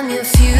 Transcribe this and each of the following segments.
I'm your future.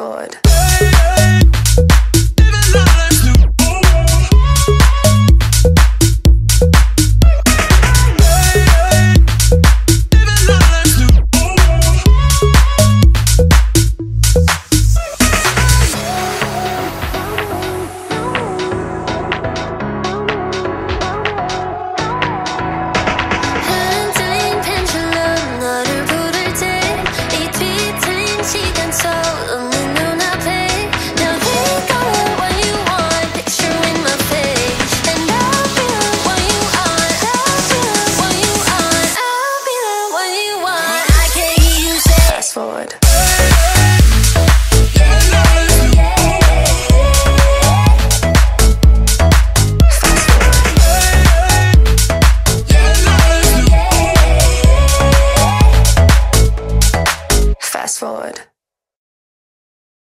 forward.